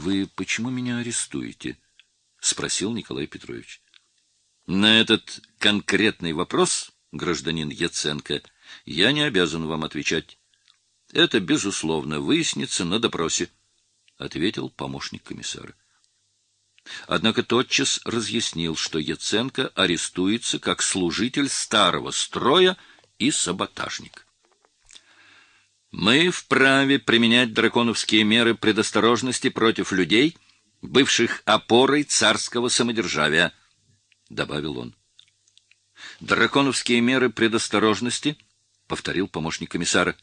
Вы почему меня арестуете? спросил Николай Петрович. На этот конкретный вопрос, гражданин Яценко, я не обязан вам отвечать. Это безусловно выяснится на допросе, ответил помощник комиссара. Однако тотчас разъяснил, что Яценко арестуется как служитель старого строя и саботажник. Мы вправе применять драконовские меры предосторожности против людей, бывших опорой царского самодержавия, добавил он. Драконовские меры предосторожности, повторил помощник комиссара.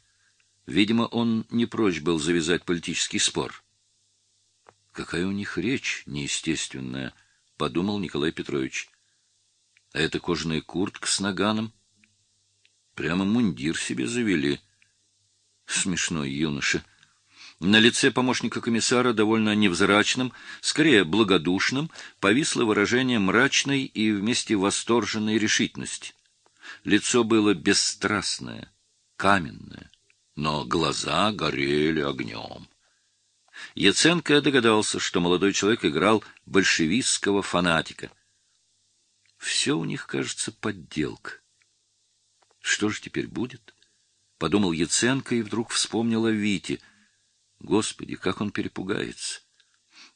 Видимо, он не прочь был завязать политический спор. Какая у них речь неестественная, подумал Николай Петрович. А это кожаная куртка с наганом. Прямо мундир себе завели. Смешной юноша. На лице помощника комиссара, довольно невзрачным, скорее благодушным, повисло выражение мрачной и вместе восторженной решительности. Лицо было бесстрастное, каменное, но глаза горели огнем. Яценко догадался, что молодой человек играл большевистского фанатика. Все у них, кажется, подделка. Что же теперь будет? — подумал Яценко и вдруг вспомнил о Вите. Господи, как он перепугается!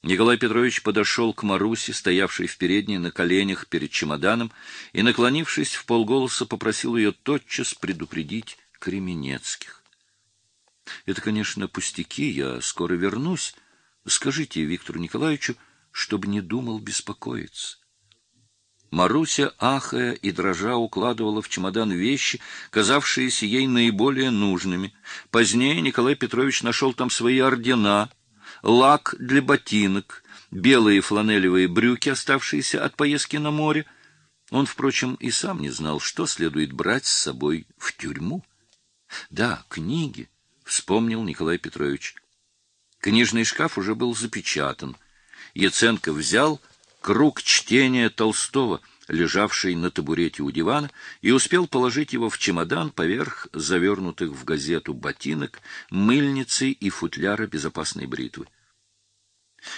Николай Петрович подошел к Марусе, стоявшей в передней на коленях перед чемоданом, и, наклонившись в полголоса, попросил ее тотчас предупредить Кременецких. — Это, конечно, пустяки, я скоро вернусь. Скажите Виктору Николаевичу, чтобы не думал беспокоиться. Маруся, ахая и дрожа, укладывала в чемодан вещи, казавшиеся ей наиболее нужными. Позднее Николай Петрович нашел там свои ордена, лак для ботинок, белые фланелевые брюки, оставшиеся от поездки на море. Он, впрочем, и сам не знал, что следует брать с собой в тюрьму. Да, книги, вспомнил Николай Петрович. Книжный шкаф уже был запечатан. Яценко взял круг чтения Толстого, лежавший на табурете у дивана, и успел положить его в чемодан поверх завернутых в газету ботинок, мыльницы и футляра безопасной бритвы.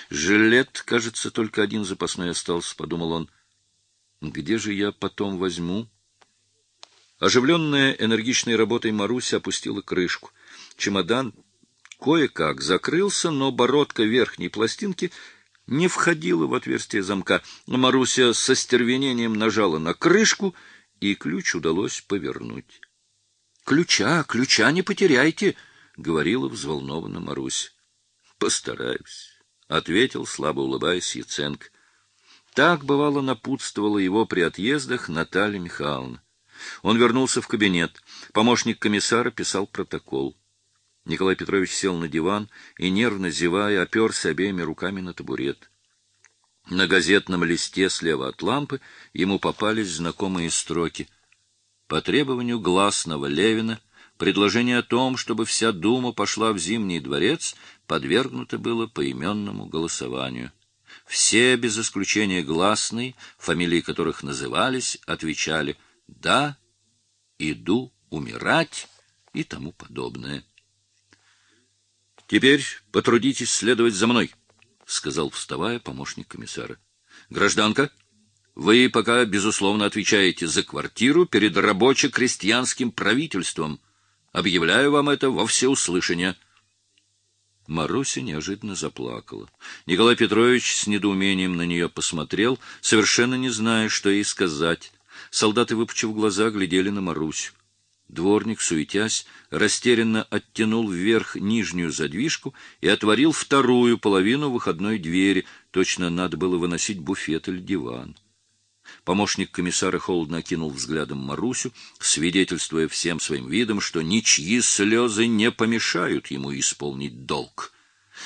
«Жилет, кажется, только один запасной остался», — подумал он. «Где же я потом возьму?» Оживленная энергичной работой Маруся опустила крышку. Чемодан кое-как закрылся, но бородка верхней пластинки не входила в отверстие замка. Маруся со стервенением нажала на крышку, и ключ удалось повернуть. — Ключа, ключа не потеряйте, — говорила взволнованно Маруся. — Постараюсь, — ответил, слабо улыбаясь Яценко. Так, бывало, напутствовала его при отъездах Наталья Михайловна. Он вернулся в кабинет. Помощник комиссара писал протокол. Николай Петрович сел на диван и, нервно зевая, оперся обеими руками на табурет. На газетном листе слева от лампы ему попались знакомые строки. По требованию гласного Левина предложение о том, чтобы вся дума пошла в Зимний дворец, подвергнуто было поименному голосованию. Все, без исключения гласные, фамилии которых назывались, отвечали «да», «иду умирать» и тому подобное. Теперь потрудитесь следовать за мной, сказал, вставая, помощник комиссара. Гражданка, вы пока безусловно отвечаете за квартиру перед рабоче-крестьянским правительством. Объявляю вам это во всеуслышание. Маруся неожиданно заплакала. Николай Петрович с недоумением на нее посмотрел, совершенно не зная, что ей сказать. Солдаты, выпучив глаза, глядели на Марусю. Дворник, суетясь, растерянно оттянул вверх нижнюю задвижку и отворил вторую половину выходной двери. Точно надо было выносить буфет или диван. Помощник комиссара холодно окинул взглядом Марусю, свидетельствуя всем своим видом, что ничьи слезы не помешают ему исполнить долг.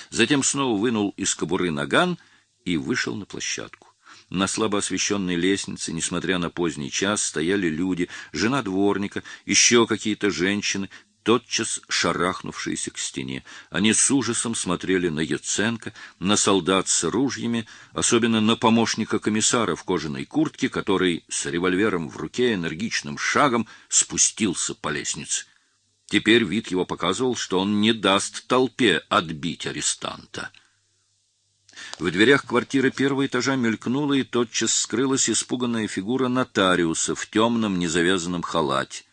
Затем снова вынул из кобуры наган и вышел на площадку. На слабо освещенной лестнице, несмотря на поздний час, стояли люди, жена дворника, еще какие-то женщины, тотчас шарахнувшиеся к стене. Они с ужасом смотрели на Яценко, на солдат с ружьями, особенно на помощника комиссара в кожаной куртке, который с револьвером в руке энергичным шагом спустился по лестнице. Теперь вид его показывал, что он не даст толпе отбить арестанта. В дверях квартиры первого этажа мелькнула и тотчас скрылась испуганная фигура нотариуса в темном незавязанном халате.